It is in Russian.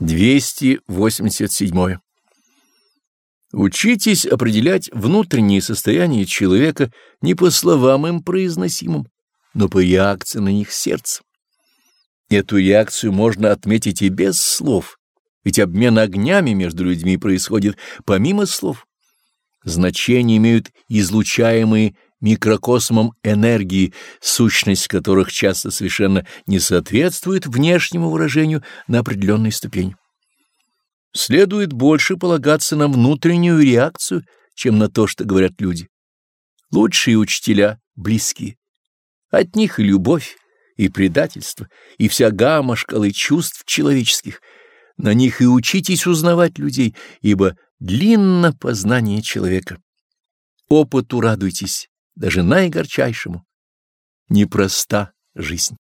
287. Учитесь определять внутреннее состояние человека не по словам им произносимым, но по реакции на них сердца. Эту реакцию можно отметить и без слов, ведь обмен огнями между людьми происходит помимо слов. Значение имеют излучаемые микрокосмом энергии, сущность которых часто совершенно не соответствует внешнему выражению на определенной ступени. Следует больше полагаться на внутреннюю реакцию, чем на то, что говорят люди. Лучшие учителя близкие. От них и любовь, и предательство, и вся гамма шкалы чувств человеческих. На них и учитесь узнавать людей, ибо длинно познание человека. Опыту радуйтесь, даже наигорчайшему. Непроста жизнь.